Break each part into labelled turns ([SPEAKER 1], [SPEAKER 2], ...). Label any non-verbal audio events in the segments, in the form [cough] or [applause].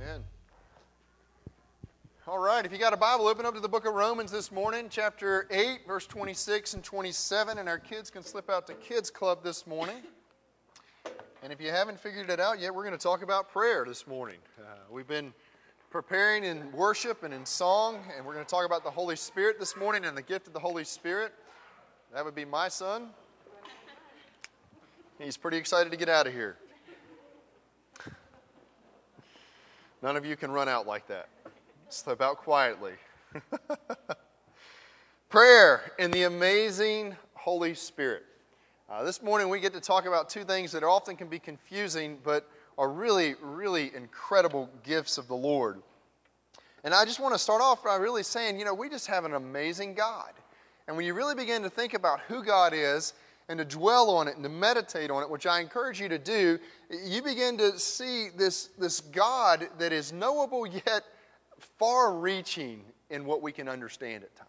[SPEAKER 1] Amen. All right, if you got a Bible, open up to the book of Romans this morning, chapter 8, verse 26 and 27, and our kids can slip out to Kids Club this morning. And if you haven't figured it out yet, we're going to talk about prayer this morning. Uh, we've been preparing in worship and in song, and we're going to talk about the Holy Spirit this morning and the gift of the Holy Spirit. That would be my son. He's pretty excited to get out of here. None of you can run out like that. Slip out quietly. [laughs] Prayer in the amazing Holy Spirit. Uh, this morning we get to talk about two things that often can be confusing, but are really, really incredible gifts of the Lord. And I just want to start off by really saying, you know, we just have an amazing God. And when you really begin to think about who God is and to dwell on it and to meditate on it, which I encourage you to do, you begin to see this, this God that is knowable yet far reaching in what we can understand at times.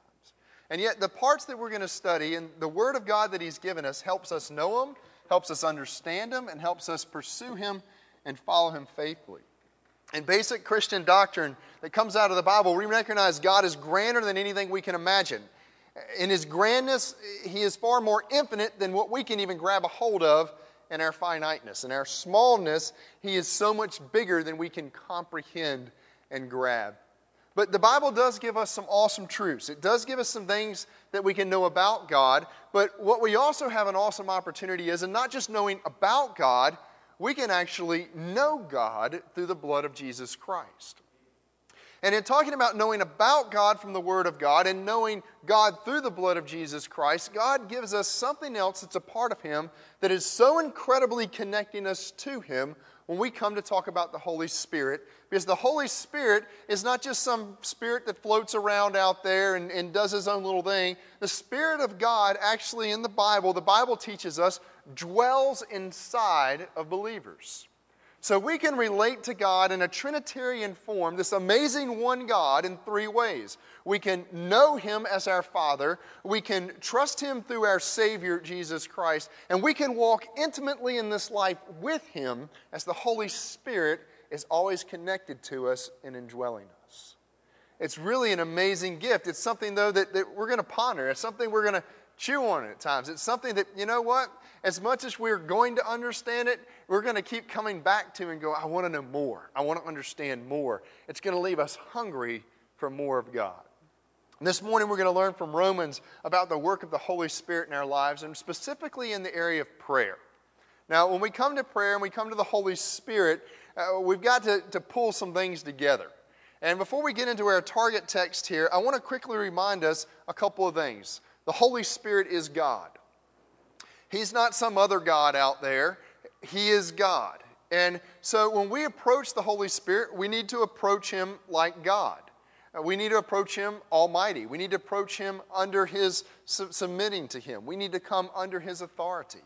[SPEAKER 1] And yet, the parts that we're going to study and the Word of God that He's given us helps us know Him, helps us understand Him, and helps us pursue Him and follow Him faithfully. And basic Christian doctrine that comes out of the Bible, we recognize God is grander than anything we can imagine in his grandness, he is far more infinite than what we can even grab a hold of in our finiteness. In our smallness, he is so much bigger than we can comprehend and grab. But the Bible does give us some awesome truths. It does give us some things that we can know about God. But what we also have an awesome opportunity is, and not just knowing about God, we can actually know God through the blood of Jesus Christ. And in talking about knowing about God from the Word of God and knowing God through the blood of Jesus Christ, God gives us something else that's a part of Him that is so incredibly connecting us to Him when we come to talk about the Holy Spirit. Because the Holy Spirit is not just some spirit that floats around out there and, and does His own little thing. The Spirit of God, actually, in the Bible, the Bible teaches us, dwells inside of believers. So we can relate to God in a Trinitarian form, this amazing one God, in three ways. We can know Him as our Father, we can trust Him through our Savior, Jesus Christ, and we can walk intimately in this life with Him as the Holy Spirit is always connected to us and indwelling us. It's really an amazing gift. It's something, though, that, that we're going to ponder. It's something we're going to chew on at times. It's something that, you know what? As much as we're going to understand it, we're going to keep coming back to and go, I want to know more. I want to understand more. It's going to leave us hungry for more of God. And this morning, we're going to learn from Romans about the work of the Holy Spirit in our lives, and specifically in the area of prayer. Now, when we come to prayer and we come to the Holy Spirit, uh, we've got to, to pull some things together. And before we get into our target text here, I want to quickly remind us a couple of things. The Holy Spirit is God. He's not some other God out there, He is God. And so when we approach the Holy Spirit, we need to approach Him like God. Uh, we need to approach Him almighty. We need to approach Him under His submitting to Him. We need to come under His authority.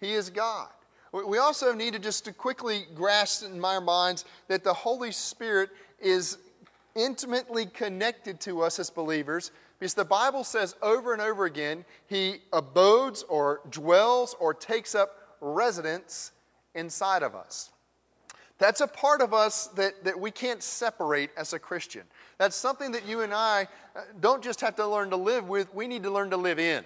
[SPEAKER 1] He is God. We also need to just to quickly grasp in our minds that the Holy Spirit is intimately connected to us as believers because the Bible says over and over again, he abodes or dwells or takes up residence inside of us. That's a part of us that, that we can't separate as a Christian. That's something that you and I uh, don't just have to learn to live with, we need to learn to live in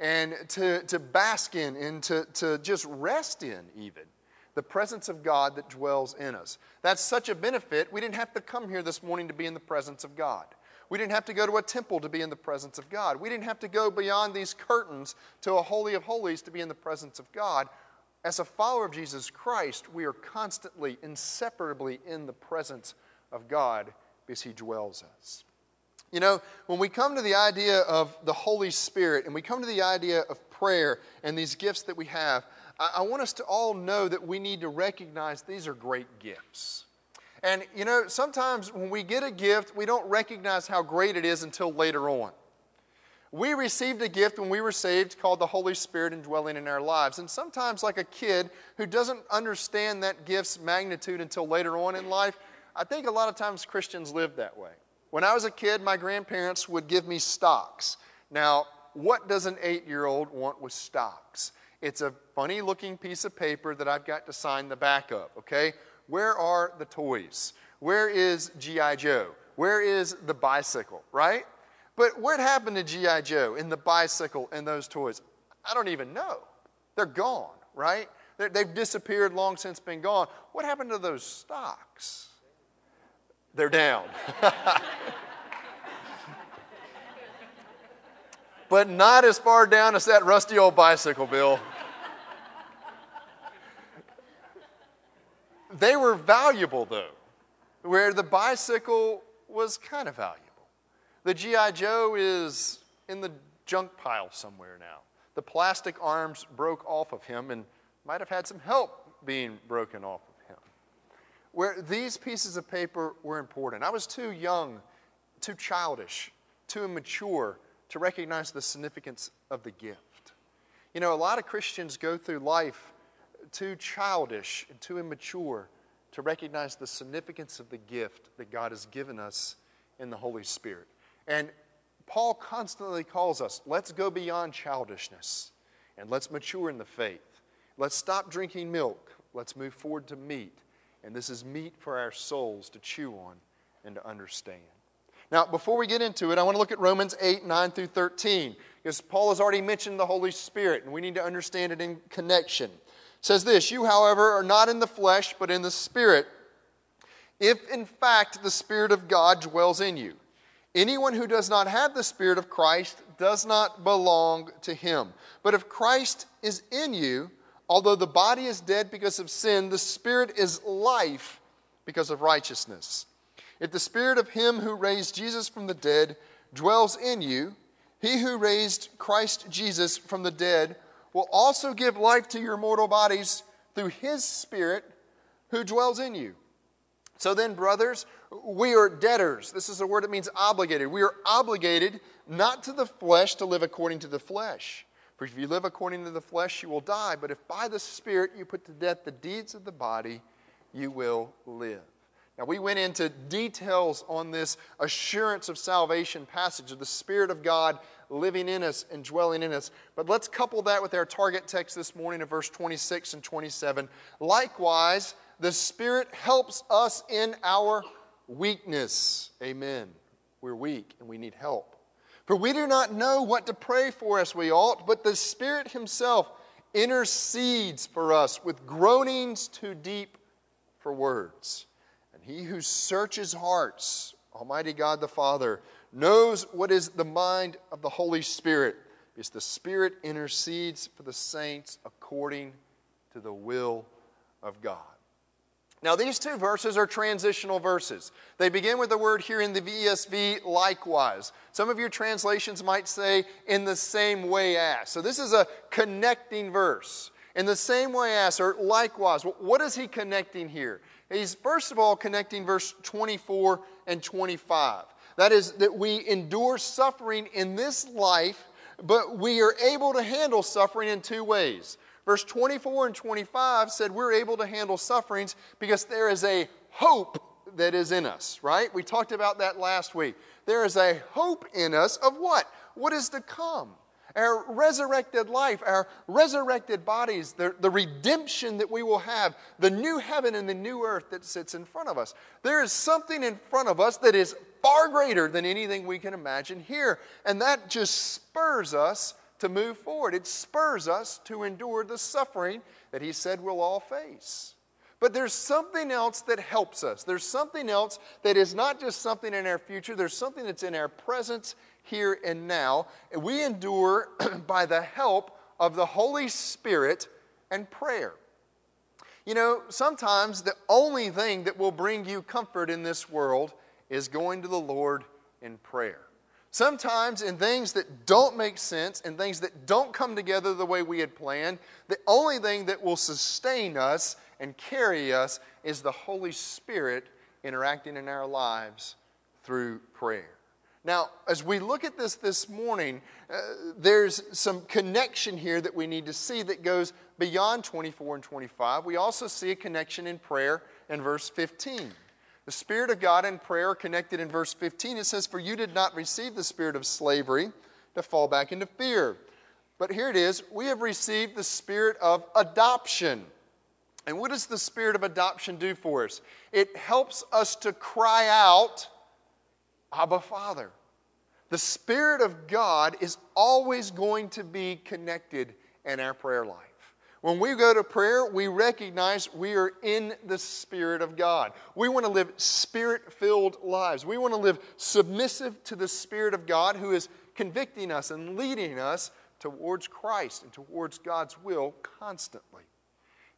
[SPEAKER 1] and to, to bask in and to, to just rest in, even the presence of God that dwells in us. That's such a benefit. We didn't have to come here this morning to be in the presence of God. We didn't have to go to a temple to be in the presence of God. We didn't have to go beyond these curtains to a Holy of Holies to be in the presence of God. As a follower of Jesus Christ, we are constantly, inseparably in the presence of God because He dwells us. You know, when we come to the idea of the Holy Spirit and we come to the idea of prayer and these gifts that we have, I, want us to all know that we need to recognize these are great gifts. And you know, sometimes when we get a gift, we don't recognize how great it is until later on. We received a gift when we were saved called the Holy Spirit indwelling in our lives. And sometimes, like a kid who doesn't understand that gift's magnitude until later on in life, I think a lot of times Christians live that way. When I was a kid, my grandparents would give me stocks. Now, what does an eight year old want with stocks? It's a funny looking piece of paper that I've got to sign the back of, okay? Where are the toys? Where is G.I. Joe? Where is the bicycle, right? But what happened to G.I. Joe and the bicycle and those toys? I don't even know. They're gone, right? They've disappeared, long since been gone. What happened to those stocks? They're down. [laughs] but not as far down as that rusty old bicycle, Bill. They were valuable, though, where the bicycle was kind of valuable. The G.I. Joe is in the junk pile somewhere now. The plastic arms broke off of him and might have had some help being broken off of him. Where these pieces of paper were important. I was too young, too childish, too immature to recognize the significance of the gift. You know, a lot of Christians go through life too childish and too immature to recognize the significance of the gift that God has given us in the Holy Spirit. And Paul constantly calls us let's go beyond childishness and let's mature in the faith. Let's stop drinking milk. Let's move forward to meat. And this is meat for our souls to chew on and to understand. Now, before we get into it, I want to look at Romans 8, 9 through 13, because Paul has already mentioned the Holy Spirit, and we need to understand it in connection. Says this You, however, are not in the flesh, but in the Spirit, if in fact the Spirit of God dwells in you. Anyone who does not have the Spirit of Christ does not belong to him. But if Christ is in you, although the body is dead because of sin, the Spirit is life because of righteousness. If the Spirit of him who raised Jesus from the dead dwells in you, he who raised Christ Jesus from the dead will also give life to your mortal bodies through his Spirit who dwells in you. So then, brothers, we are debtors. This is a word that means obligated. We are obligated not to the flesh to live according to the flesh. For if you live according to the flesh, you will die. But if by the Spirit you put to death the deeds of the body, you will live. Now, we went into details on this assurance of salvation passage of the Spirit of God living in us and dwelling in us. But let's couple that with our target text this morning of verse 26 and 27. Likewise, the Spirit helps us in our weakness. Amen. We're weak and we need help. For we do not know what to pray for as we ought, but the Spirit Himself intercedes for us with groanings too deep for words. And He who searches hearts, Almighty God the Father, knows what is the mind of the Holy Spirit, because the Spirit intercedes for the saints according to the will of God. Now, these two verses are transitional verses. They begin with the word here in the ESV, likewise. Some of your translations might say, in the same way as. So, this is a connecting verse. In the same way as, or likewise. What is he connecting here? He's first of all connecting verse 24 and 25. That is, that we endure suffering in this life, but we are able to handle suffering in two ways. Verse 24 and 25 said we're able to handle sufferings because there is a hope that is in us, right? We talked about that last week. There is a hope in us of what? What is to come? Our resurrected life, our resurrected bodies, the, the redemption that we will have, the new heaven and the new earth that sits in front of us. There is something in front of us that is far greater than anything we can imagine here. And that just spurs us to move forward. It spurs us to endure the suffering that He said we'll all face. But there's something else that helps us. There's something else that is not just something in our future, there's something that's in our presence here and now. We endure [clears throat] by the help of the Holy Spirit and prayer. You know, sometimes the only thing that will bring you comfort in this world is going to the Lord in prayer. Sometimes, in things that don't make sense and things that don't come together the way we had planned, the only thing that will sustain us and carry us is the Holy Spirit interacting in our lives through prayer. Now, as we look at this this morning, uh, there's some connection here that we need to see that goes beyond 24 and 25. We also see a connection in prayer in verse 15. The Spirit of God and prayer are connected in verse 15. It says, For you did not receive the spirit of slavery to fall back into fear. But here it is we have received the spirit of adoption, And what does the spirit of adoption do for us? It helps us to cry out, Abba, Father. The Spirit of God is always going to be connected in our prayer life. When we go to prayer, we recognize we are in the Spirit of God. We want to live spirit filled lives. We want to live submissive to the Spirit of God who is convicting us and leading us towards Christ and towards God's will constantly.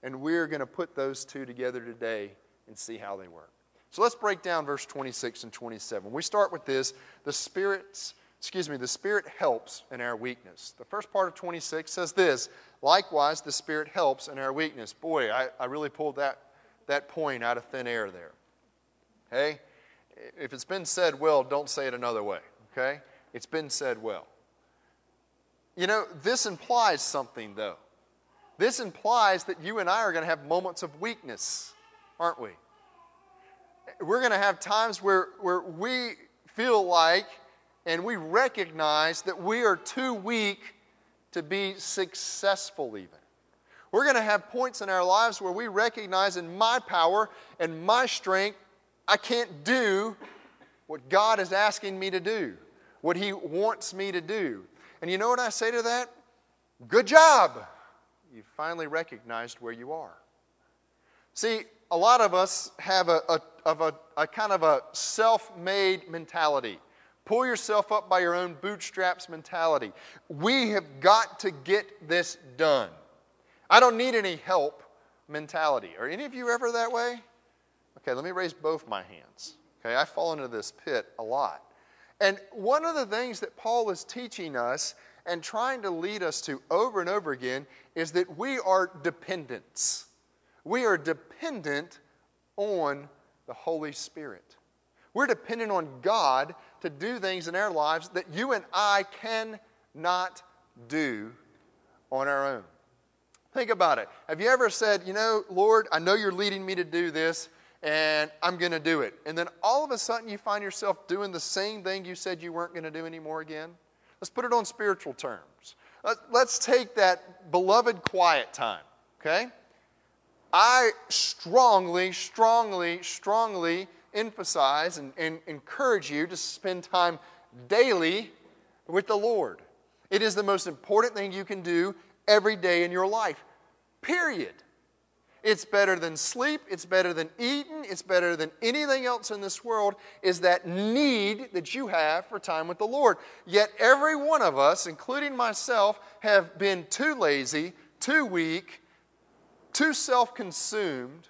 [SPEAKER 1] And we're going to put those two together today and see how they work. So let's break down verse 26 and 27. We start with this the Spirit's, excuse me, the Spirit helps in our weakness. The first part of 26 says this likewise, the Spirit helps in our weakness. Boy, I, I really pulled that, that point out of thin air there. Hey, if it's been said well, don't say it another way, okay? It's been said well. You know, this implies something, though. This implies that you and I are going to have moments of weakness, aren't we? We're going to have times where, where we feel like and we recognize that we are too weak to be successful, even. We're going to have points in our lives where we recognize in my power and my strength, I can't do what God is asking me to do, what He wants me to do. And you know what I say to that? Good job. You finally recognized where you are. See, a lot of us have a, a, of a, a kind of a self made mentality. Pull yourself up by your own bootstraps mentality. We have got to get this done. I don't need any help mentality. Are any of you ever that way? Okay, let me raise both my hands. Okay, I fall into this pit a lot. And one of the things that Paul is teaching us and trying to lead us to over and over again is that we are dependents. We are dependent on the Holy Spirit. We're dependent on God to do things in our lives that you and I cannot do on our own. Think about it. Have you ever said, you know, Lord, I know you're leading me to do this, and I'm going to do it. And then all of a sudden you find yourself doing the same thing you said you weren't going to do anymore again. Let's put it on spiritual terms. Let's take that beloved quiet time, okay? I strongly, strongly, strongly emphasize and, and encourage you to spend time daily with the Lord. It is the most important thing you can do every day in your life, period. It's better than sleep. It's better than eating. It's better than anything else in this world, is that need that you have for time with the Lord. Yet every one of us, including myself, have been too lazy, too weak, too self consumed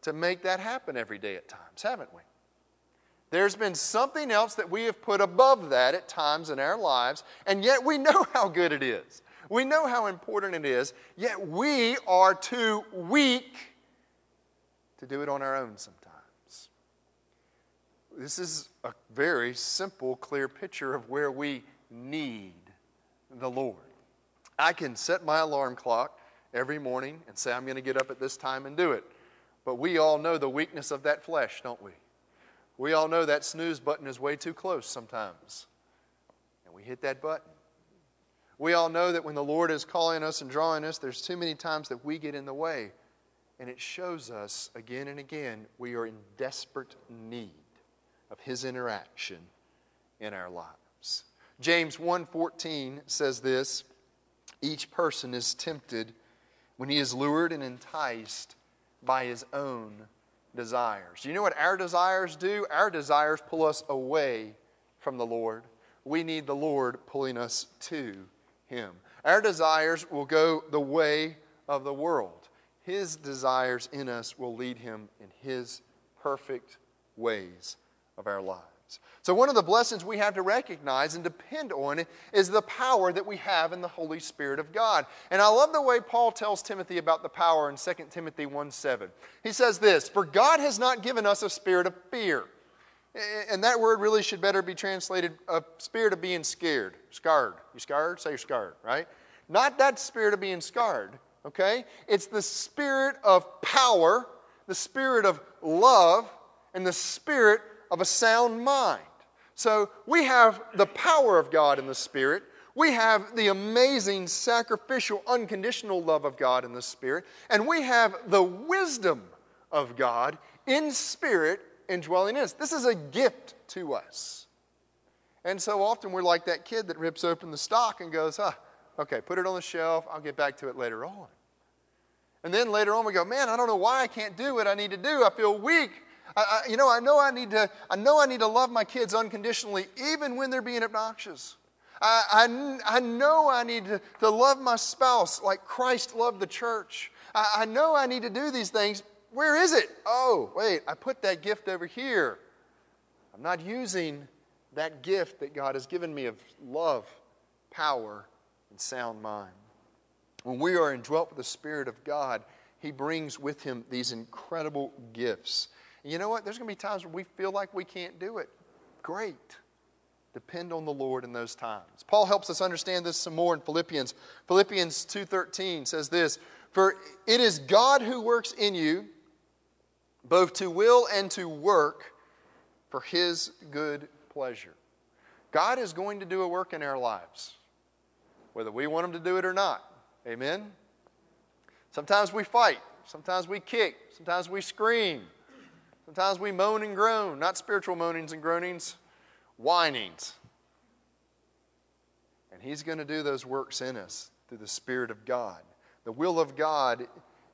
[SPEAKER 1] to make that happen every day at times, haven't we? There's been something else that we have put above that at times in our lives, and yet we know [laughs] how good it is. We know how important it is, yet we are too weak to do it on our own sometimes. This is a very simple, clear picture of where we need the Lord. I can set my alarm clock every morning and say, I'm going to get up at this time and do it. But we all know the weakness of that flesh, don't we? We all know that snooze button is way too close sometimes. And we hit that button. We all know that when the Lord is calling us and drawing us, there's too many times that we get in the way. And it shows us again and again we are in desperate need of his interaction in our lives. James 1:14 says this, each person is tempted when he is lured and enticed by his own desires. You know what our desires do? Our desires pull us away from the Lord. We need the Lord pulling us to him. Our desires will go the way of the world. His desires in us will lead Him in His perfect ways of our lives. So, one of the blessings we have to recognize and depend on is the power that we have in the Holy Spirit of God. And I love the way Paul tells Timothy about the power in 2 Timothy 1 7. He says this For God has not given us a spirit of fear and that word really should better be translated a spirit of being scared, scarred. You scarred? Say you're scarred, right? Not that spirit of being scarred, okay? It's the spirit of power, the spirit of love, and the spirit of a sound mind. So we have the power of God in the spirit. We have the amazing, sacrificial, unconditional love of God in the Spirit, and we have the wisdom of God in spirit indwelling in us. This is a gift to us. And so often we're like that kid that rips open the stock and goes, ah, okay, put it on the shelf. I'll get back to it later on. And then later on we go, man, I don't know why I can't do what I need to do. I feel weak. I, I, you know, I know I need to. I know I need to love my kids unconditionally, even when they're being obnoxious. I, I, I know I need to, to love my spouse like Christ loved the church. I, I know I need to do these things. Where is it? Oh, wait, I put that gift over here. I'm not using that gift that God has given me of love, power, and sound mind. When we are indwelt with the Spirit of God, He brings with Him these incredible gifts. You know what? There's going to be times where we feel like we can't do it. Great. Depend on the Lord in those times. Paul helps us understand this some more in Philippians. Philippians 2:13 says this, "For it is God who works in you both to will and to work for his good pleasure." God is going to do a work in our lives, whether we want him to do it or not. Amen. Sometimes we fight, sometimes we kick, sometimes we scream. Sometimes we moan and groan, not spiritual moanings and groanings, whinings. And He's going to do those works in us through the Spirit of God. The will of God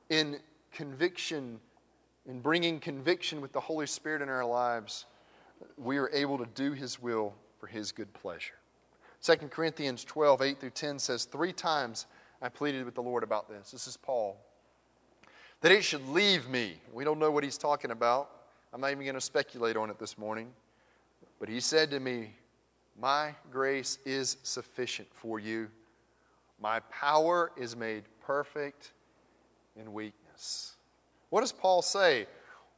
[SPEAKER 1] in conviction, in bringing conviction with the Holy Spirit in our lives, we are able to do His will for His good pleasure. 2 Corinthians 12, 8 through 10 says, Three times I pleaded with the Lord about this. This is Paul. That it should leave me. We don't know what he's talking about. I'm not even going to speculate on it this morning. But he said to me, My grace is sufficient for you. My power is made perfect in weakness. What does Paul say?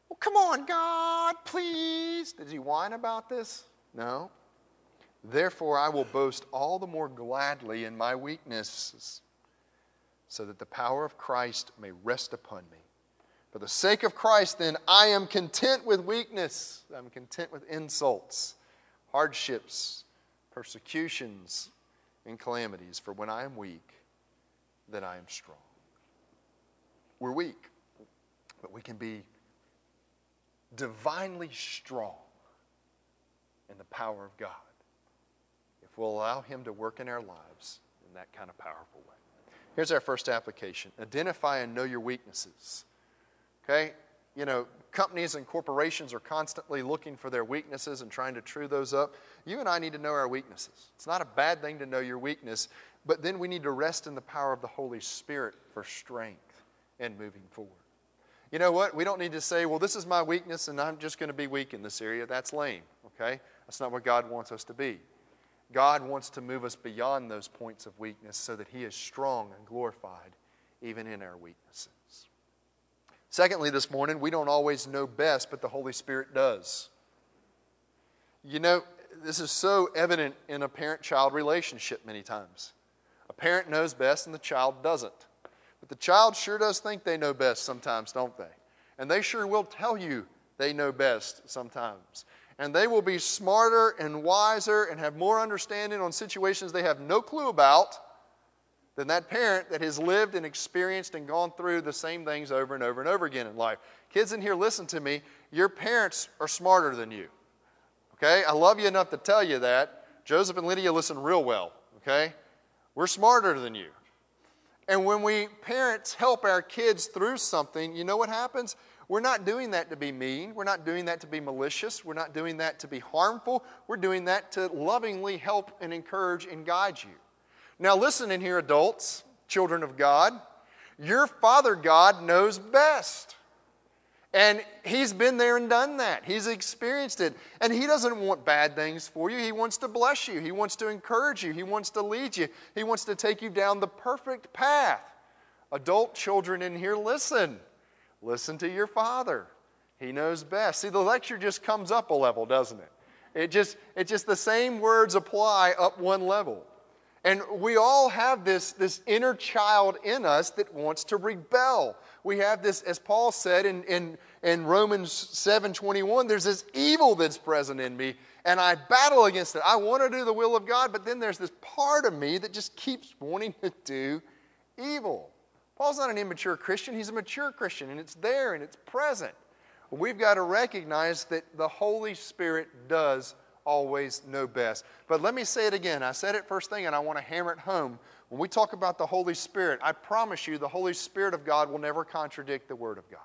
[SPEAKER 1] Well, come on, God, please. Did he whine about this? No. Therefore, I will boast all the more gladly in my weaknesses, so that the power of Christ may rest upon me. For the sake of Christ, then, I am content with weakness. I'm content with insults, hardships, persecutions, and calamities. For when I am weak, then I am strong. We're weak, but we can be divinely strong in the power of God if we'll allow Him to work in our lives in that kind of powerful way. Here's our first application identify and know your weaknesses. Okay? You know, companies and corporations are constantly looking for their weaknesses and trying to true those up. You and I need to know our weaknesses. It's not a bad thing to know your weakness, but then we need to rest in the power of the Holy Spirit for strength and moving forward. You know what? We don't need to say, well, this is my weakness and I'm just going to be weak in this area. That's lame, okay? That's not what God wants us to be. God wants to move us beyond those points of weakness so that He is strong and glorified even in our weaknesses. Secondly, this morning, we don't always know best, but the Holy Spirit does. You know, this is so evident in a parent child relationship many times. A parent knows best and the child doesn't. But the child sure does think they know best sometimes, don't they? And they sure will tell you they know best sometimes. And they will be smarter and wiser and have more understanding on situations they have no clue about than that parent that has lived and experienced and gone through the same things over and over and over again in life. Kids in here, listen to me. Your parents are smarter than you. Okay? I love you enough to tell you that. Joseph and Lydia listen real well. Okay? We're smarter than you. And when we parents help our kids through something, you know what happens? We're not doing that to be mean. We're not doing that to be malicious. We're not doing that to be harmful. We're doing that to lovingly help and encourage and guide you. Now, listen in here, adults, children of God. Your Father God knows best. And He's been there and done that. He's experienced it. And He doesn't want bad things for you. He wants to bless you. He wants to encourage you. He wants to lead you. He wants to take you down the perfect path. Adult children in here, listen. Listen to your Father. He knows best. See, the lecture just comes up a level, doesn't it? It just, it just the same words apply up one level. And we all have this, this inner child in us that wants to rebel. We have this, as Paul said in, in, in Romans 7:21, there's this evil that's present in me, and I battle against it. I want to do the will of God, but then there's this part of me that just keeps wanting to do evil. Paul's not an immature Christian, he's a mature Christian, and it's there and it's present. We've got to recognize that the Holy Spirit does always know best. But let me say it again. I said it first thing, and I want to hammer it home. When we talk about the Holy Spirit, I promise you the Holy Spirit of God will never contradict the Word of God.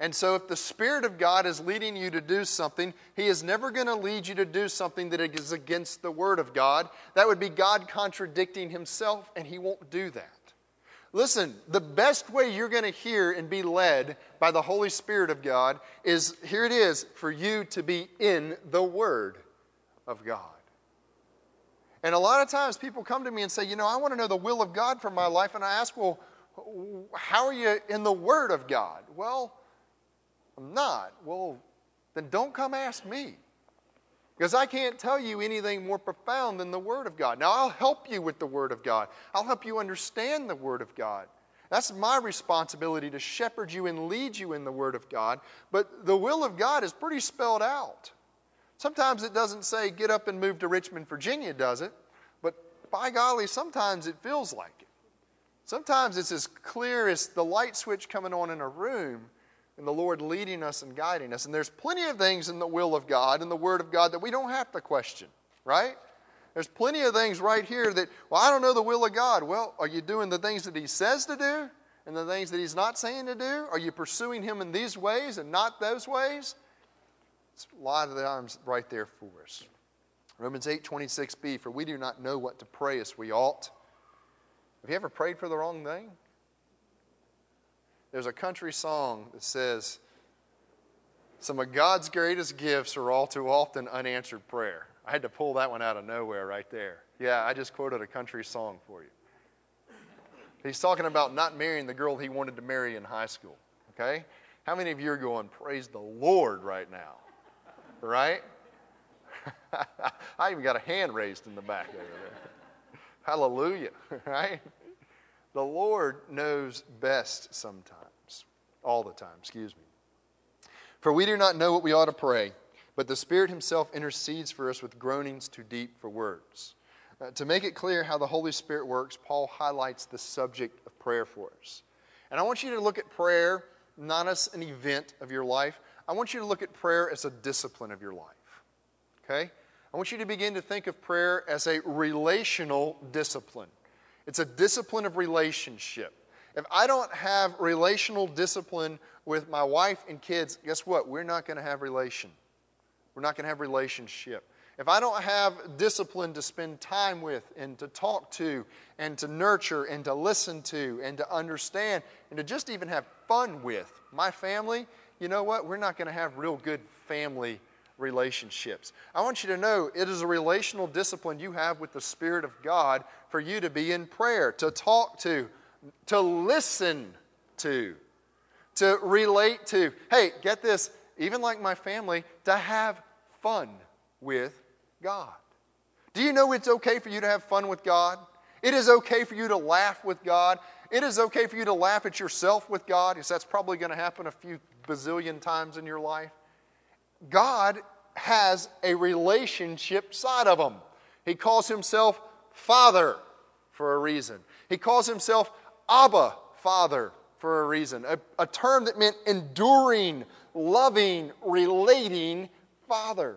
[SPEAKER 1] And so, if the Spirit of God is leading you to do something, He is never going to lead you to do something that is against the Word of God. That would be God contradicting Himself, and He won't do that. Listen, the best way you're going to hear and be led by the Holy Spirit of God is here it is for you to be in the Word of God. And a lot of times people come to me and say, You know, I want to know the will of God for my life. And I ask, Well, how are you in the Word of God? Well, I'm not. Well, then don't come ask me. Because I can't tell you anything more profound than the Word of God. Now, I'll help you with the Word of God, I'll help you understand the Word of God. That's my responsibility to shepherd you and lead you in the Word of God. But the will of God is pretty spelled out. Sometimes it doesn't say get up and move to Richmond, Virginia, does it? But by golly, sometimes it feels like it. Sometimes it's as clear as the light switch coming on in a room and the Lord leading us and guiding us. And there's plenty of things in the will of God and the Word of God that we don't have to question, right? There's plenty of things right here that, well, I don't know the will of God. Well, are you doing the things that He says to do and the things that He's not saying to do? Are you pursuing Him in these ways and not those ways? It's a lot of the times right there for us. Romans 8 26b, for we do not know what to pray as we ought. Have you ever prayed for the wrong thing? There's a country song that says, Some of God's greatest gifts are all too often unanswered prayer. I had to pull that one out of nowhere right there. Yeah, I just quoted a country song for you. He's talking about not marrying the girl he wanted to marry in high school. Okay? How many of you are going, Praise the Lord right now? Right? [laughs] I even got a hand raised in the back over there. Hallelujah. [laughs] Right? The Lord knows best sometimes, all the time, excuse me. For we do not know what we ought to pray, but the Spirit Himself intercedes for us with groanings too deep for words. Uh, to make it clear how the Holy Spirit works, Paul highlights the subject of prayer for us. And I want you to look at prayer not as an event of your life, I want you to look at prayer as a discipline of your life. Okay? I want you to begin to think of prayer as a relational discipline. It's a discipline of relationship. If I don't have relational discipline with my wife and kids, guess what? We're not going to have relation. We're not going to have relationship. If I don't have discipline to spend time with and to talk to and to nurture and to listen to and to understand and to just even have fun with my family, you know what? We're not going to have real good family relationships. I want you to know it is a relational discipline you have with the Spirit of God for you to be in prayer, to talk to, to listen to, to relate to. Hey, get this, even like my family, to have fun with God. Do you know it's okay for you to have fun with God? It is okay for you to laugh with God. It is okay for you to laugh at yourself with God, because that's probably going to happen a few bazillion times in your life. God has a relationship side of him. He calls himself Father for a reason. He calls himself Abba, Father, for a reason. A, a term that meant enduring, loving, relating Father.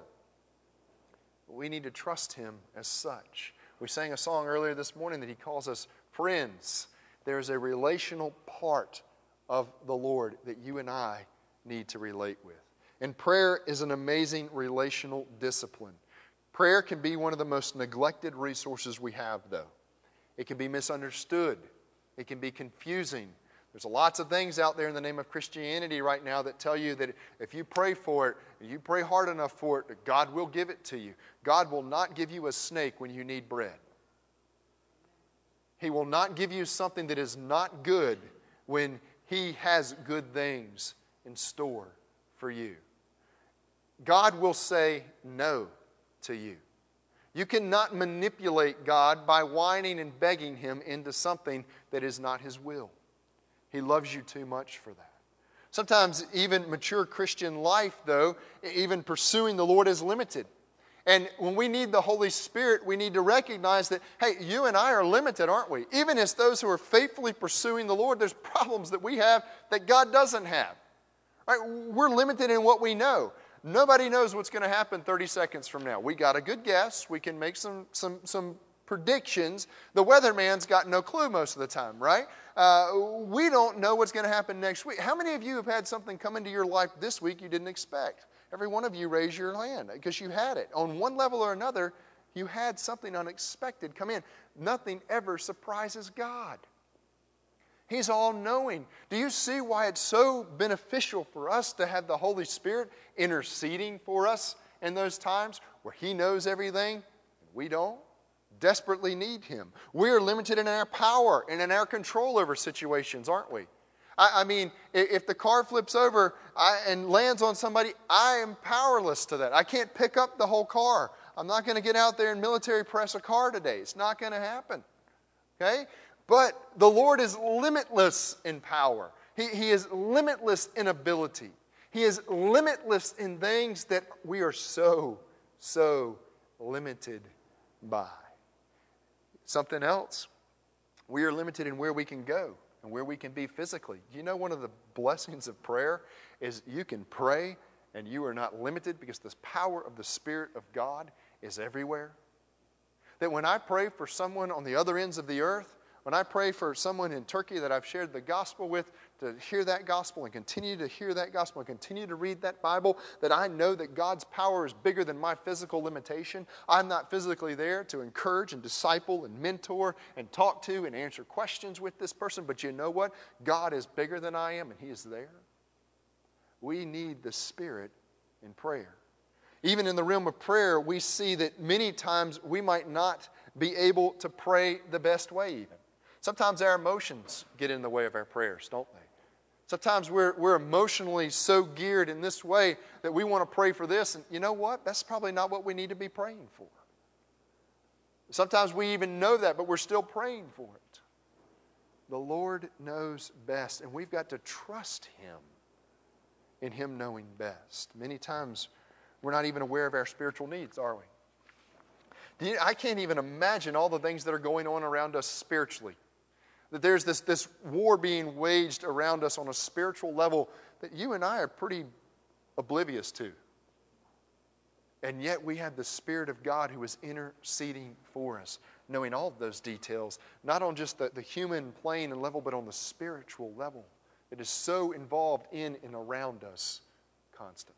[SPEAKER 1] We need to trust him as such. We sang a song earlier this morning that he calls us friends. There's a relational part of the Lord that you and I need to relate with. And prayer is an amazing relational discipline. Prayer can be one of the most neglected resources we have, though. It can be misunderstood, it can be confusing. There's lots of things out there in the name of Christianity right now that tell you that if you pray for it, you pray hard enough for it, God will give it to you. God will not give you a snake when you need bread. He will not give you something that is not good when He has good things in store for you. God will say no to you. You cannot manipulate God by whining and begging Him into something that is not His will. He loves you too much for that. Sometimes, even mature Christian life, though, even pursuing the Lord is limited. And when we need the Holy Spirit, we need to recognize that, hey, you and I are limited, aren't we? Even as those who are faithfully pursuing the Lord, there's problems that we have that God doesn't have. Right? We're limited in what we know. Nobody knows what's going to happen 30 seconds from now. We got a good guess. We can make some, some, some predictions. The weatherman's got no clue most of the time, right? Uh, we don't know what's going to happen next week. How many of you have had something come into your life this week you didn't expect? Every one of you raise your hand because you had it. On one level or another, you had something unexpected come in. Nothing ever surprises God. He's all knowing. Do you see why it's so beneficial for us to have the Holy Spirit interceding for us in those times where He knows everything and we don't? Desperately need Him. We are limited in our power and in our control over situations, aren't we? I, I mean, if the car flips over I, and lands on somebody, I am powerless to that. I can't pick up the whole car. I'm not going to get out there and military press a car today. It's not going to happen. Okay? But the Lord is limitless in power, He, he is limitless in ability. He is limitless in things that we are so, so limited by. Something else, we are limited in where we can go and where we can be physically. You know, one of the blessings of prayer is you can pray and you are not limited because the power of the Spirit of God is everywhere. That when I pray for someone on the other ends of the earth, when I pray for someone in Turkey that I've shared the gospel with to hear that gospel and continue to hear that gospel and continue to read that Bible, that I know that God's power is bigger than my physical limitation. I'm not physically there to encourage and disciple and mentor and talk to and answer questions with this person, but you know what? God is bigger than I am and He is there. We need the Spirit in prayer. Even in the realm of prayer, we see that many times we might not be able to pray the best way, even. Sometimes our emotions get in the way of our prayers, don't they? Sometimes we're, we're emotionally so geared in this way that we want to pray for this, and you know what? That's probably not what we need to be praying for. Sometimes we even know that, but we're still praying for it. The Lord knows best, and we've got to trust Him in Him knowing best. Many times we're not even aware of our spiritual needs, are we? I can't even imagine all the things that are going on around us spiritually that there's this, this war being waged around us on a spiritual level that you and I are pretty oblivious to. And yet we have the Spirit of God who is interceding for us, knowing all of those details, not on just the, the human plane and level, but on the spiritual level. that is so involved in and around us constantly.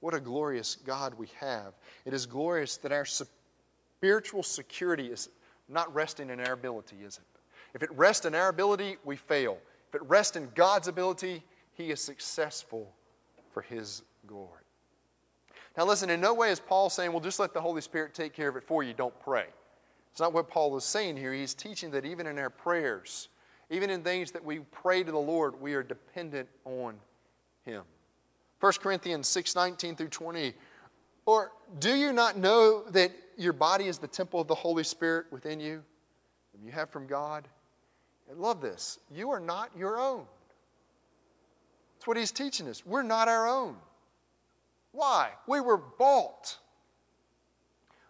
[SPEAKER 1] What a glorious God we have. It is glorious that our spiritual security is not resting in our ability, is it? If it rests in our ability, we fail. If it rests in God's ability, He is successful for His glory. Now, listen, in no way is Paul saying, well, just let the Holy Spirit take care of it for you, don't pray. It's not what Paul is saying here. He's teaching that even in our prayers, even in things that we pray to the Lord, we are dependent on Him. 1 Corinthians 6 19 through 20. Or do you not know that your body is the temple of the Holy Spirit within you, whom you have from God? And love this you are not your own. That's what he's teaching us. We're not our own. Why? We were bought.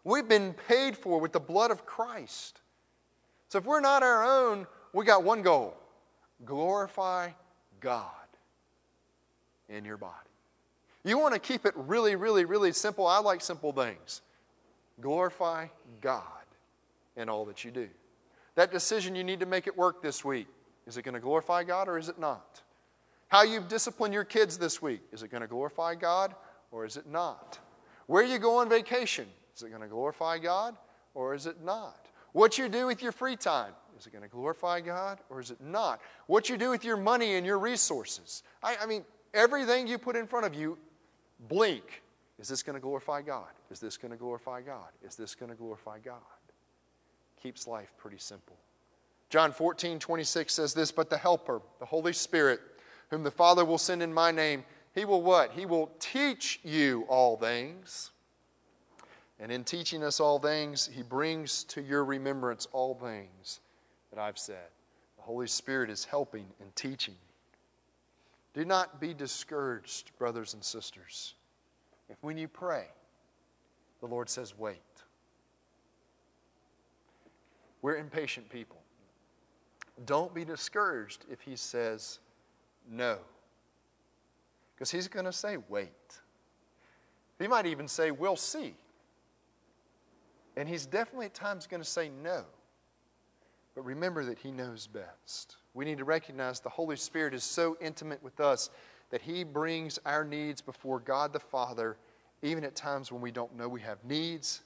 [SPEAKER 1] We've been paid for with the blood of Christ. So if we're not our own, we got one goal glorify God in your body. You want to keep it really, really, really simple. I like simple things. Glorify God in all that you do. That decision you need to make at work this week is it going to glorify God or is it not? How you discipline your kids this week is it going to glorify God or is it not? Where you go on vacation is it going to glorify God or is it not? What you do with your free time is it going to glorify God or is it not? What you do with your money and your resources. I, I mean, everything you put in front of you, blink. Is this going to glorify God? Is this going to glorify God? Is this going to glorify God? Keeps life pretty simple. John 14, 26 says this, but the Helper, the Holy Spirit, whom the Father will send in my name, he will what? He will teach you all things. And in teaching us all things, he brings to your remembrance all things that I've said. The Holy Spirit is helping and teaching. Do not be discouraged, brothers and sisters. If when you pray, the Lord says, wait. We're impatient people. Don't be discouraged if He says no. Because He's going to say, wait. He might even say, we'll see. And He's definitely at times going to say no. But remember that He knows best. We need to recognize the Holy Spirit is so intimate with us that He brings our needs before God the Father, even at times when we don't know we have needs.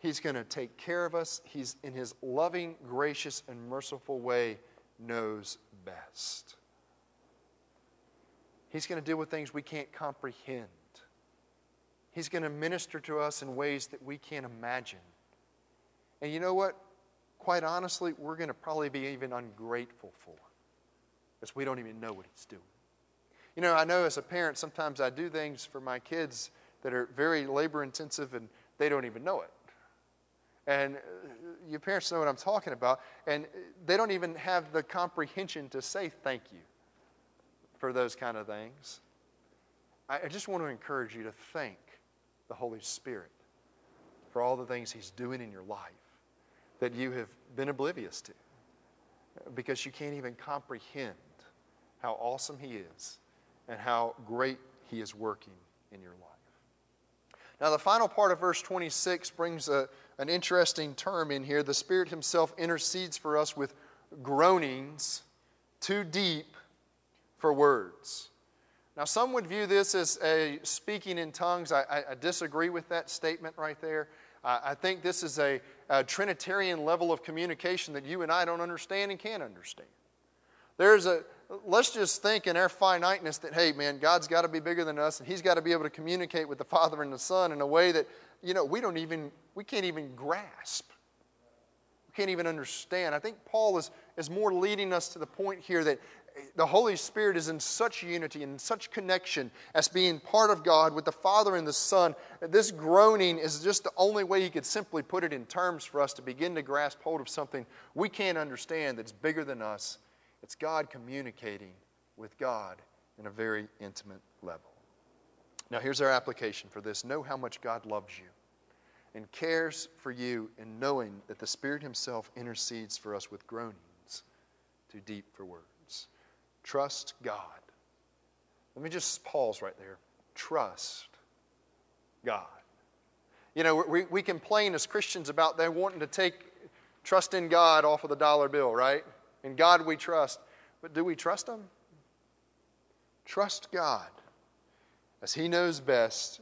[SPEAKER 1] He's going to take care of us. He's, in His loving, gracious, and merciful way, knows best. He's going to deal with things we can't comprehend. He's going to minister to us in ways that we can't imagine. And you know what? quite honestly, we're going to probably be even ungrateful for because we don't even know what He's doing. You know, I know as a parent, sometimes I do things for my kids that are very labor intensive and they don't even know it. And uh, your parents know what I'm talking about, and they don't even have the comprehension to say thank you for those kind of things. I just want to encourage you to thank the Holy Spirit for all the things He's doing in your life that you have been oblivious to because you can't even comprehend how awesome He is and how great He is working in your life. Now, the final part of verse 26 brings a, an interesting term in here. The Spirit Himself intercedes for us with groanings too deep for words. Now, some would view this as a speaking in tongues. I, I, I disagree with that statement right there. I think this is a, a Trinitarian level of communication that you and I don't understand and can't understand. There's a, let's just think in our finiteness that, hey, man, God's got to be bigger than us and He's got to be able to communicate with the Father and the Son in a way that, you know, we don't even, we can't even grasp. We can't even understand. I think Paul is, is more leading us to the point here that eh, the Holy Spirit is in such unity and such connection as being part of God with the Father and the Son. This groaning is just the only way He could simply put it in terms for us to begin to grasp hold of something we can't understand that's bigger than us. It's God communicating with God in a very intimate level. Now, here's our application for this know how much God loves you and cares for you in knowing that the Spirit Himself intercedes for us with groanings too deep for words. Trust God. Let me just pause right there. Trust God. You know, we, we complain as Christians about they wanting to take trust in God off of the dollar bill, right? In God we trust. But do we trust Him? Trust God as He knows best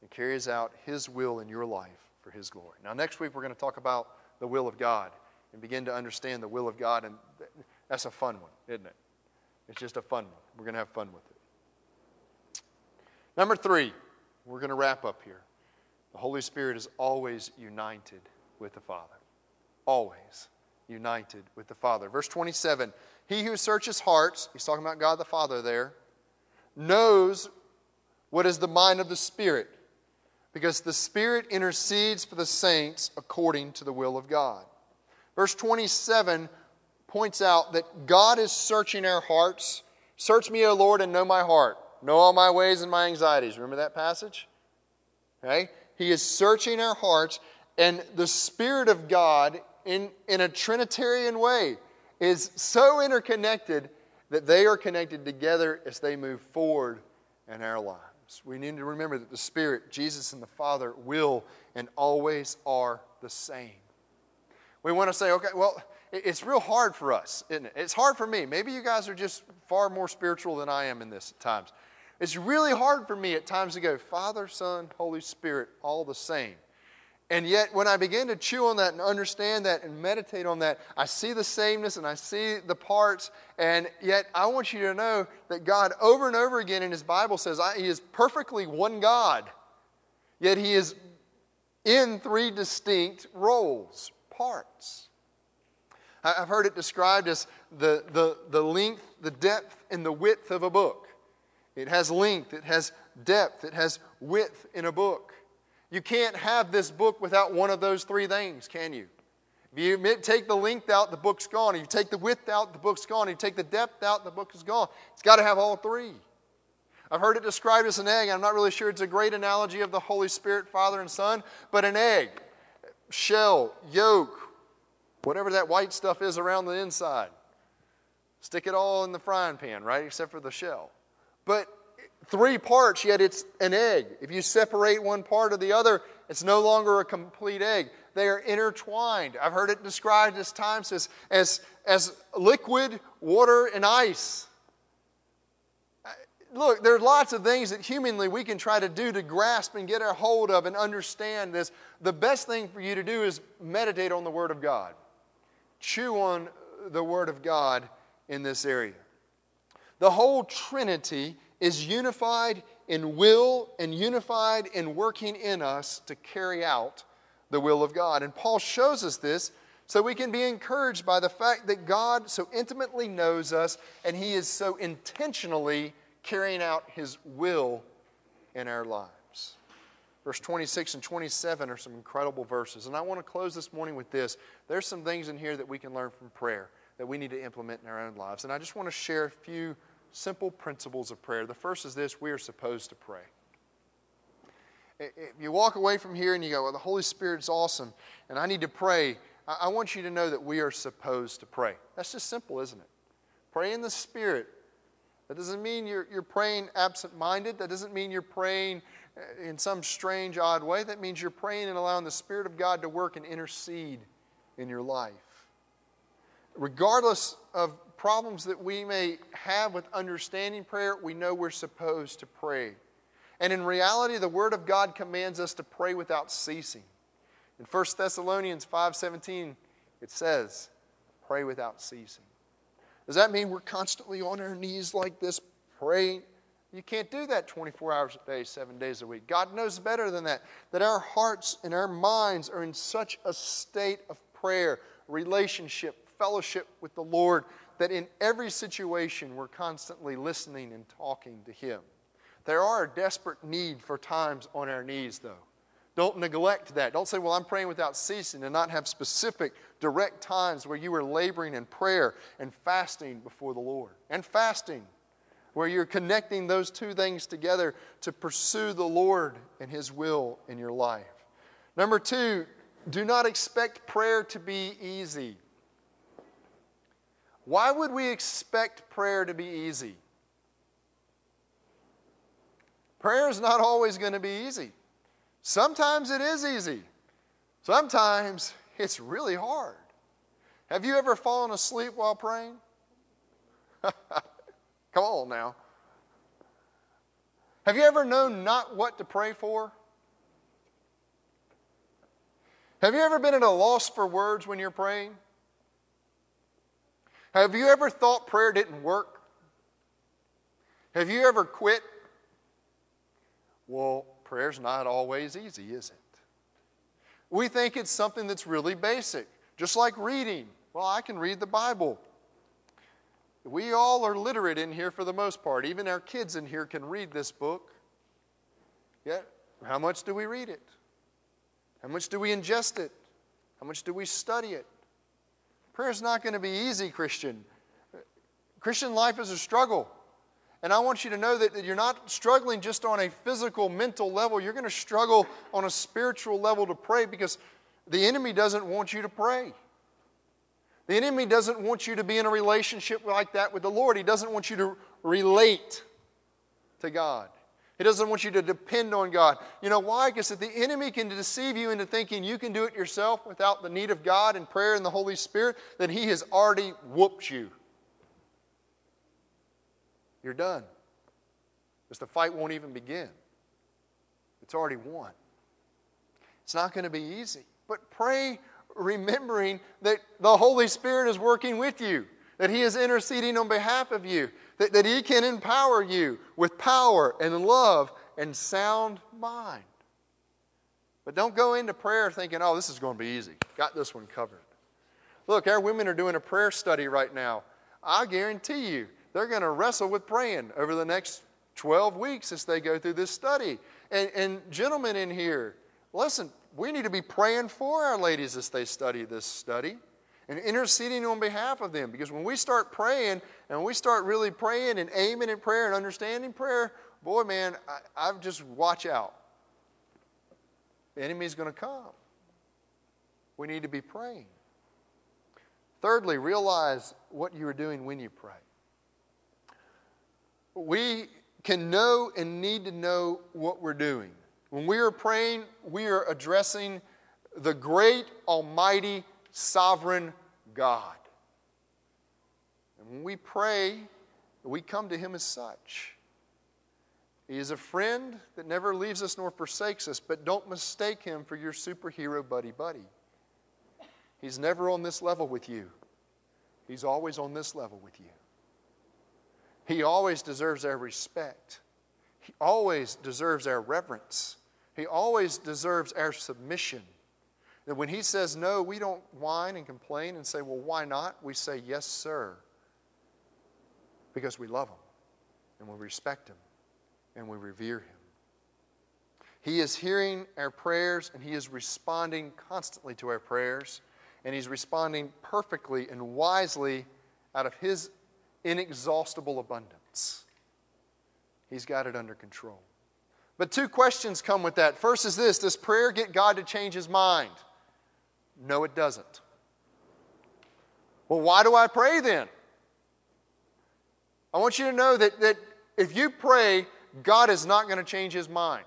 [SPEAKER 1] and carries out His will in your life for His glory. Now, next week we're going to talk about the will of God and begin to understand the will of God, and that's a fun one, isn't it? It's just a fun one. We're going to have fun with it. Number three, we're going to wrap up here. The Holy Spirit is always united with the Father. Always united with the Father. Verse 27 He who searches hearts, he's talking about God the Father there, knows what is the mind of the Spirit, because the Spirit intercedes for the saints according to the will of God. Verse 27 points out that God is searching our hearts. Search me, O Lord, and know my heart. Know all my ways and my anxieties. Remember that passage? Okay? He is searching our hearts, and the Spirit of God, in, in a Trinitarian way, is so interconnected that they are connected together as they move forward in our lives. We need to remember that the Spirit, Jesus, and the Father will and always are the same. We want to say, okay, well, it's real hard for us, isn't it? It's hard for me. Maybe you guys are just far more spiritual than I am in this at times. It's really hard for me at times to go, Father, Son, Holy Spirit, all the same. And yet, when I begin to chew on that and understand that and meditate on that, I see the sameness and I see the parts. And yet, I want you to know that God, over and over again in His Bible, says He is perfectly one God. Yet, He is in three distinct roles, parts. I've heard it described as the, the, the length, the depth, and the width of a book. It has length, it has depth, it has width in a book. You can't have this book without one of those three things, can you? If you take the length out, the book's gone. If you take the width out, the book's gone. If you take the depth out, the book is gone. It's got to have all three. I've heard it described as an egg. I'm not really sure it's a great analogy of the Holy Spirit, Father and Son, but an egg, shell, yolk, whatever that white stuff is around the inside. Stick it all in the frying pan, right? Except for the shell. But three parts, yet it's an egg. If you separate one part of the other, it's no longer a complete egg. They are intertwined. I've heard it described as times as, as, as liquid, water, and ice. Look, there are lots of things that humanly we can try to do to grasp and get our hold of and understand this. The best thing for you to do is meditate on the Word of God, chew on the Word of God in this area. The whole Trinity is unified in will and unified in working in us to carry out the will of God. And Paul shows us this so we can be encouraged by the fact that God so intimately knows us and he is so intentionally carrying out his will in our lives. Verse 26 and 27 are some incredible verses. And I want to close this morning with this. There's some things in here that we can learn from prayer that we need to implement in our own lives. And I just want to share a few simple principles of prayer. The first is this we are supposed to pray. If you walk away from here and you go, Well, the Holy Spirit's awesome, and I need to pray, I want you to know that we are supposed to pray. That's just simple, isn't it? Pray in the Spirit. That doesn't mean you're, you're praying absent minded. That doesn't mean you're praying uh, in some strange, odd way. That means you're praying and allowing the Spirit of God to work and intercede in your life. Regardless of problems that we may have with understanding prayer, we know we're supposed to pray. And in reality, the Word of God commands us to pray without ceasing. In 1 Thessalonians 5:17, it says, pray without ceasing. Does that mean we're constantly on our knees like this praying? You can't do that 24 hours a day, seven days a week. God knows better than that. That our hearts and our minds are in such a state of prayer, relationship, fellowship with the Lord that in every situation we're constantly listening and talking to Him. There are a desperate need for times on our knees, though. Don't neglect that. Don't say, well, I'm praying without ceasing and not have specific, direct times where you are laboring in prayer and fasting before the Lord. And fasting, where you're connecting those two things together to pursue the Lord and His will in your life. Number two, do not expect prayer to be easy. Why would we expect prayer to be easy? Prayer is not always going to be easy. Sometimes it is easy, sometimes it's really hard. Have you ever fallen asleep while praying? [laughs] Come on now. Have you ever known not what to pray for? Have you ever been at a loss for words when you're praying? Have you ever thought prayer didn't work? Have you ever quit? Well, prayer's not always easy, is it? We think it's something that's really basic, just like reading. Well, I can read the Bible. We all are literate in here for the most part. Even our kids in here can read this book. Yet, how much do we read it? How much do we ingest it? How much do we study it? Prayer is not going to be easy, Christian. Christian life is a struggle. And I want you to know that, that you're not struggling just on a physical, mental level. You're going to struggle on a spiritual level to pray because the enemy doesn't want you to pray. The enemy doesn't want you to be in a relationship like that with the Lord. He doesn't want you to relate to God. He doesn't want you to depend on God. You know why? Because if the enemy can deceive you into thinking you can do it yourself without the need of God and prayer and the Holy Spirit, then he has already whooped you. You're done. Because the fight won't even begin. It's already won. It's not going to be easy. But pray remembering that the Holy Spirit is working with you, that He is interceding on behalf of you, that, that He can empower you with power and love and sound mind. But don't go into prayer thinking, oh, this is going to be easy. Got this one covered. Look, our women are doing a prayer study right now. I guarantee you, they're going to wrestle with praying over the next 12 weeks as they go through this study. And, and gentlemen in here, listen, we need to be praying for our ladies as they study this study and interceding on behalf of them. Because when we start praying and we start really praying and aiming in prayer and understanding prayer, boy, man, I, I just watch out. The enemy's going to come. We need to be praying. Thirdly, realize what you are doing when you pray. We can know and need to know what we're doing. When we are praying, we are addressing the great, almighty, sovereign God. And when we pray, we come to Him as such. He is a friend that never leaves us nor forsakes us, but don't mistake Him for your superhero buddy buddy. He's never on this level with you, He's always on this level with you. He always deserves our respect. He always deserves our reverence. He always deserves our submission. That when He says no, we don't whine and complain and say, well, why not? We say, yes, sir. Because we love Him and we respect Him and we revere Him. He is hearing our prayers and He is responding constantly to our prayers and He's responding perfectly and wisely out of His inexhaustible abundance. He's got it under control. But two questions come with that. First is this Does prayer get God to change his mind? No, it doesn't. Well, why do I pray then? I want you to know that, that if you pray, God is not going to change his mind.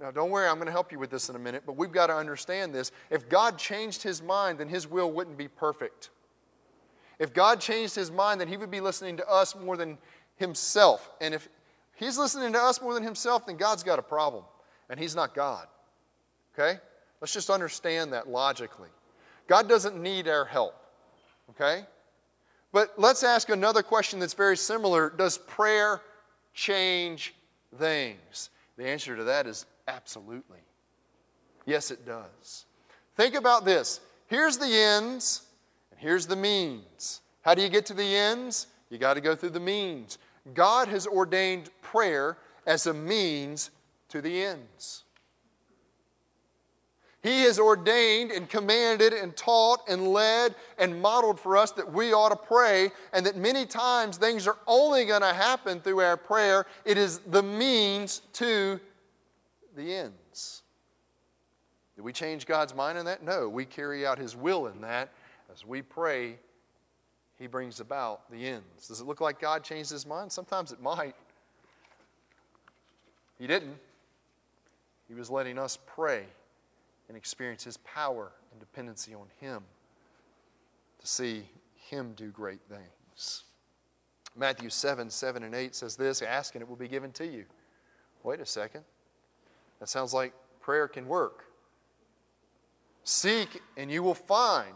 [SPEAKER 1] Now, don't worry, I'm going to help you with this in a minute, but we've got to understand this. If God changed his mind, then his will wouldn't be perfect. If God changed his mind, then he would be listening to us more than himself. And if he's listening to us more than himself, then God's got a problem, and he's not God. Okay? Let's just understand that logically. God doesn't need our help. Okay? But let's ask another question that's very similar Does prayer change things? The answer to that is absolutely. Yes, it does. Think about this. Here's the ends, and here's the means. How do you get to the ends? You got to go through the means. God has ordained prayer as a means to the ends. He has ordained and commanded and taught and led and modeled for us that we ought to pray, and that many times things are only going to happen through our prayer. It is the means to the ends. Did we change God's mind in that? No. We carry out His will in that. As we pray, He brings about the ends. Does it look like God changed His mind? Sometimes it might. He didn't. He was letting us pray and experience His power and dependency on Him to see Him do great things. Matthew 7 7 and 8 says this Ask and it will be given to you. Wait a second. That sounds like prayer can work. Seek and you will find,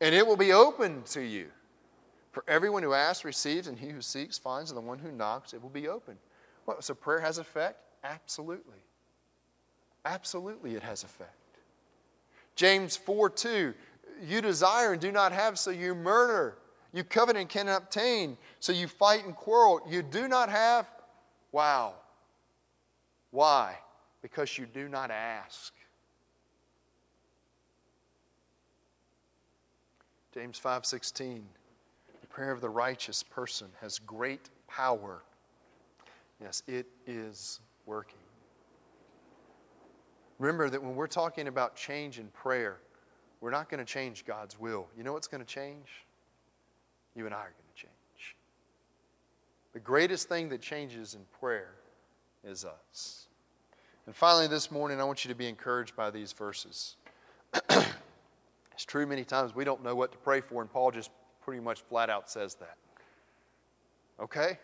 [SPEAKER 1] and it will be open to you. For everyone who asks receives, and he who seeks finds, and the one who knocks, it will be open. Well, so prayer has effect? Absolutely. Absolutely, it has effect. James 4 2, you desire and do not have, so you murder. You covet and cannot obtain, so you fight and quarrel. You do not have, wow. Why? Because you do not ask. James 5:16 The prayer of the righteous person has great power. Yes, it is working. Remember that when we're talking about change in prayer, we're not going to change God's will. You know what's going to change? You and I are going to change. The greatest thing that changes in prayer is us. And finally, this morning, I want you to be encouraged by these verses. [clears throat] it's true many times we don't know what to pray for, and Paul just pretty much flat out says that. Okay?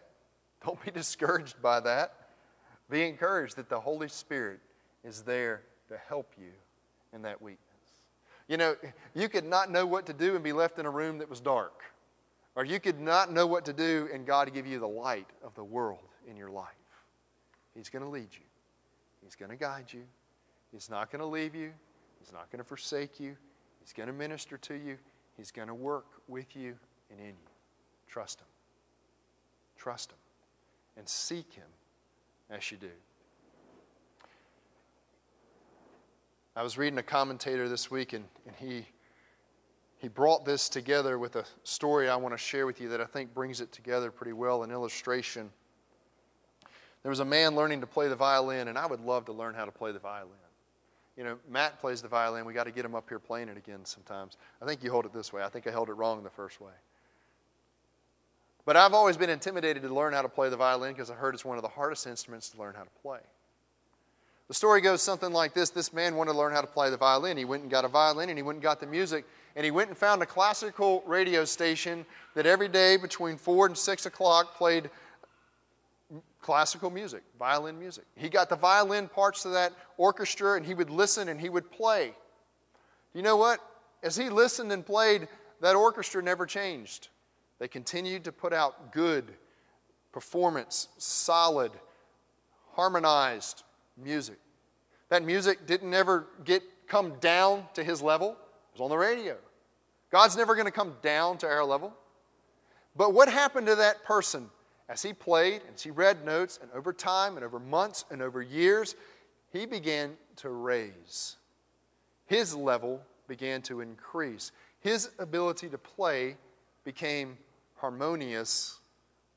[SPEAKER 1] Don't be [laughs] discouraged by that. Be encouraged that the Holy Spirit is there to help you in that weakness. You know, you could not know what to do and be left in a room that was dark. Or you could not know what to do and God give you the light of the world in your life. He's going to lead you, He's going to guide you. He's not going to leave you, He's not going to forsake you. He's going to minister to you, He's going to work with you and in you. Trust Him. Trust Him. And seek Him as you do. I was reading a commentator this week, and, and he, he brought this together with a story I want to share with you that I think brings it together pretty well an illustration. There was a man learning to play the violin, and I would love to learn how to play the violin. You know, Matt plays the violin. We got to get him up here playing it again sometimes. I think you hold it this way. I think I held it wrong the first way. But I've always been intimidated to learn how to play the violin because I heard it's one of the hardest instruments to learn how to play. The story goes something like this This man wanted to learn how to play the violin. He went and got a violin and he went and got the music. And he went and found a classical radio station that every day between 4 and 6 o'clock played classical music, violin music. He got the violin parts of that orchestra and he would listen and he would play. You know what? As he listened and played, that orchestra never changed. They continued to put out good, performance, solid, harmonized music. That music didn't ever get come down to his level. It was on the radio. God's never going to come down to our level. But what happened to that person as he played and he read notes and over time and over months and over years, he began to raise. His level began to increase. His ability to play became harmonious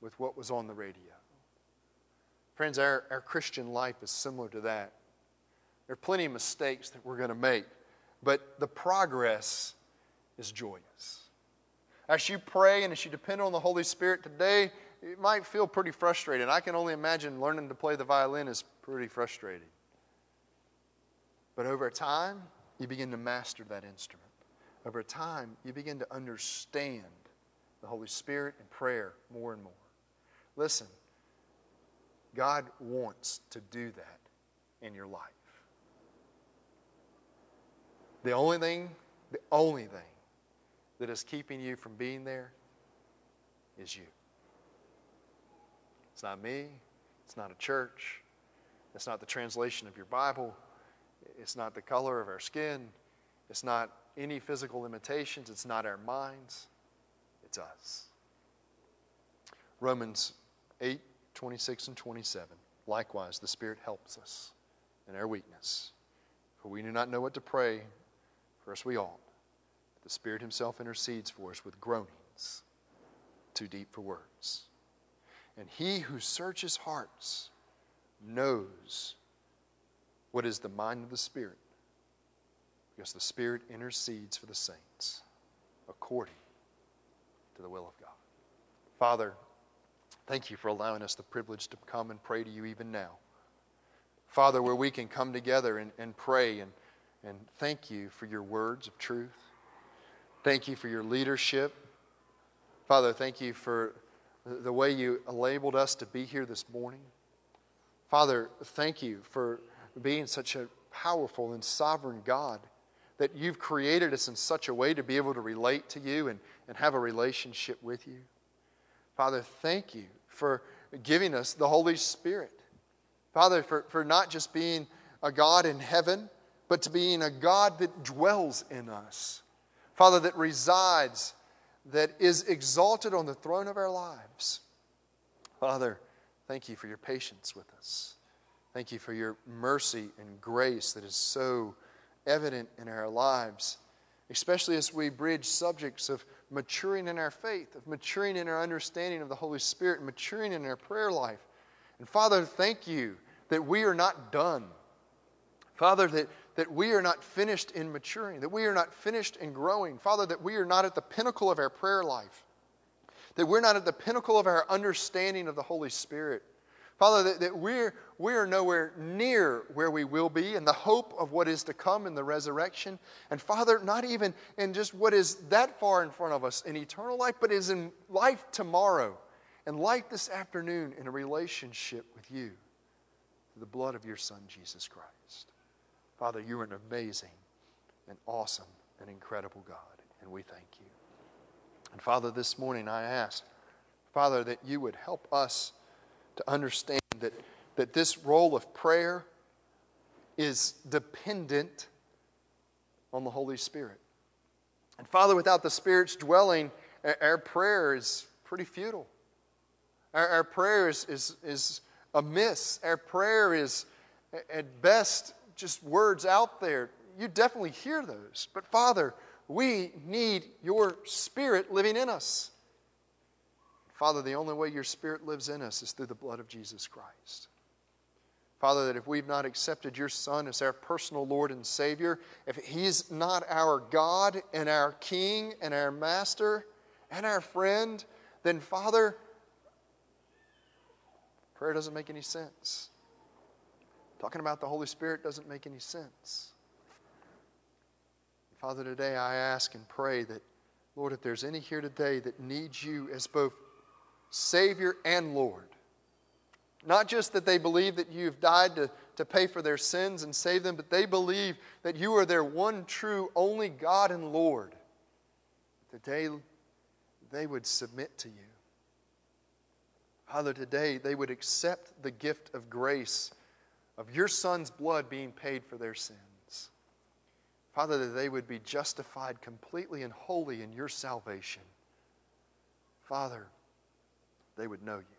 [SPEAKER 1] with what was on the radio. Friends, our, our Christian life is similar to that. There are plenty of mistakes that we're going to make, but the progress is joyous. As you pray and as you depend on the Holy Spirit today, it might feel pretty frustrating. I can only imagine learning to play the violin is pretty frustrating. But over time, you begin to master that instrument. Over time, you begin to understand the Holy Spirit and prayer more and more. Listen, God wants to do that in your life. The only thing, the only thing that is keeping you from being there is you. It's not me. It's not a church. It's not the translation of your Bible. It's not the color of our skin. It's not any physical limitations. It's not our minds it's us. Romans 8, 26 and 27. Likewise, the Spirit helps us in our weakness. For we do not know what to pray for us we ought. The Spirit Himself intercedes for us with groanings too deep for words. And He who searches hearts knows what is the mind of the Spirit, because the Spirit intercedes for the saints according to the will of God. Father, thank you for allowing us the privilege to come and pray to you even now. Father, where we can come together and, and pray and, and thank you for your words of truth. Thank you for your leadership. Father, thank you for the way you labeled us to be here this morning. Father, thank you for being such a powerful and sovereign God that you've created us in such a way to be able to relate to you and, and have a relationship with you. Father, thank you for giving us the Holy Spirit. Father, for, for not just being a God in heaven, but to being a God that dwells in us. Father, that resides, that is exalted on the throne of our lives. Father, thank you for your patience with us. Thank you for your mercy and grace that is so evident in our lives, especially as we bridge subjects of maturing in our faith, of maturing in our understanding of the Holy Spirit, maturing in our prayer life. And Father, thank you that we are not done. Father, that, that we are not finished in maturing, that we are not finished in growing. Father, that we are not at the pinnacle of our prayer life, that we're not at the pinnacle of our understanding of the Holy Spirit. Father, that, that we're, we're nowhere near where we will be in the hope of what is to come in the resurrection. And Father, not even in just what is that far in front of us in eternal life, but is in life tomorrow and life this afternoon in a relationship with you through the blood of your Son, Jesus Christ. Father, you are an amazing and awesome and incredible God, and we thank you. And Father, this morning I ask, Father, that you would help us to understand that, that this role of prayer is dependent on the Holy Spirit. And Father, without the Spirit's dwelling, our prayer is pretty futile. Our, our prayer is, is, is amiss. Our prayer is, at best, just words out there, you definitely hear those. But Father, we need your Spirit living in us. Father, the only way your Spirit lives in us is through the blood of Jesus Christ. Father, that if we've not accepted your Son as our personal Lord and Savior, if He's not our God and our King and our Master and our friend, then Father, prayer doesn't make any sense. Talking about the Holy Spirit doesn't make any sense. Father, today I ask and pray that, Lord, if there's any here today that needs you as both Savior and Lord, not just that they believe that you've died to, to pay for their sins and save them, but they believe that you are their one true, only God and Lord. Today, they would submit to you. Father, today they would accept the gift of grace of your Son's blood being paid for their sins. Father, that they would be justified completely and wholly in your salvation. Father, they would know you.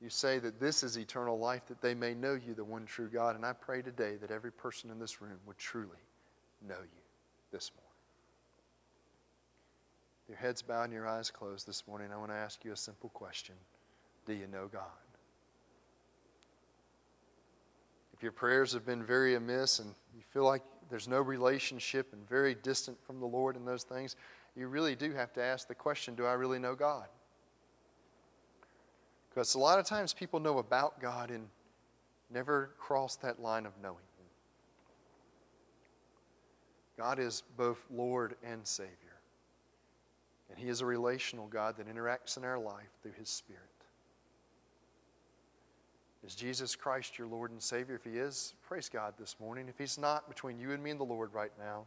[SPEAKER 1] You say that this is eternal life, that they may know you, the one true God. And I pray today that every person in this room would truly know you this morning. Your heads bowed and your eyes closed this morning. I want to ask you a simple question Do you know God? If your prayers have been very amiss and you feel like there's no relationship and very distant from the Lord and those things, you really do have to ask the question Do I really know God? Because a lot of times people know about God and never cross that line of knowing Him. God is both Lord and Savior. And He is a relational God that interacts in our life through His Spirit. Is Jesus Christ your Lord and Savior? If He is, praise God this morning. If He's not, between you and me and the Lord right now,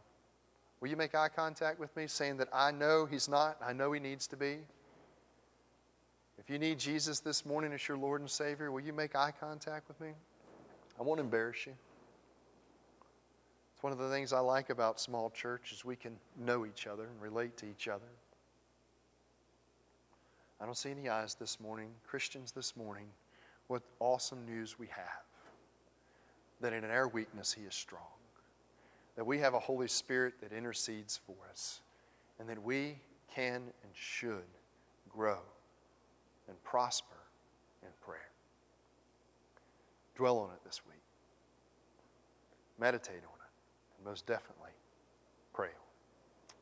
[SPEAKER 1] will you make eye contact with me, saying that I know He's not, I know He needs to be? If you need Jesus this morning as your Lord and Savior, will you make eye contact with me? I won't embarrass you. It's one of the things I like about small church is we can know each other and relate to each other. I don't see any eyes this morning. Christians this morning, what awesome news we have. That in our weakness he is strong. That we have a Holy Spirit that intercedes for us. And that we can and should grow and prosper in prayer. Dwell on it this week. Meditate on it. And most definitely, pray on it.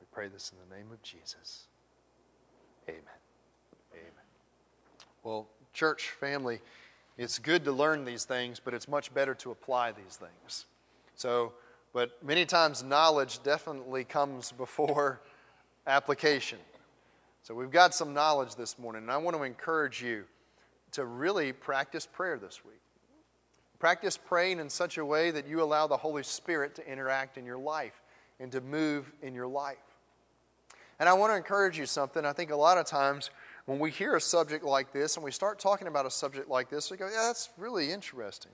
[SPEAKER 1] We pray this in the name of Jesus. Amen. Amen. Well, church family, it's good to learn these things, but it's much better to apply these things. So, but many times knowledge definitely comes before application. So we've got some knowledge this morning, and I want to encourage you to really practice prayer this week. Practice praying in such a way that you allow the Holy Spirit to interact in your life and to move in your life. And I want to encourage you something. I think a lot of times when we hear a subject like this and we start talking about a subject like this, we go, yeah, that's really interesting.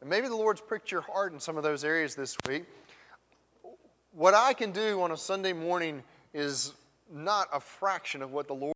[SPEAKER 1] And maybe the Lord's pricked your heart in some of those areas this week. What I can do on a Sunday morning is not a fraction of what the Lord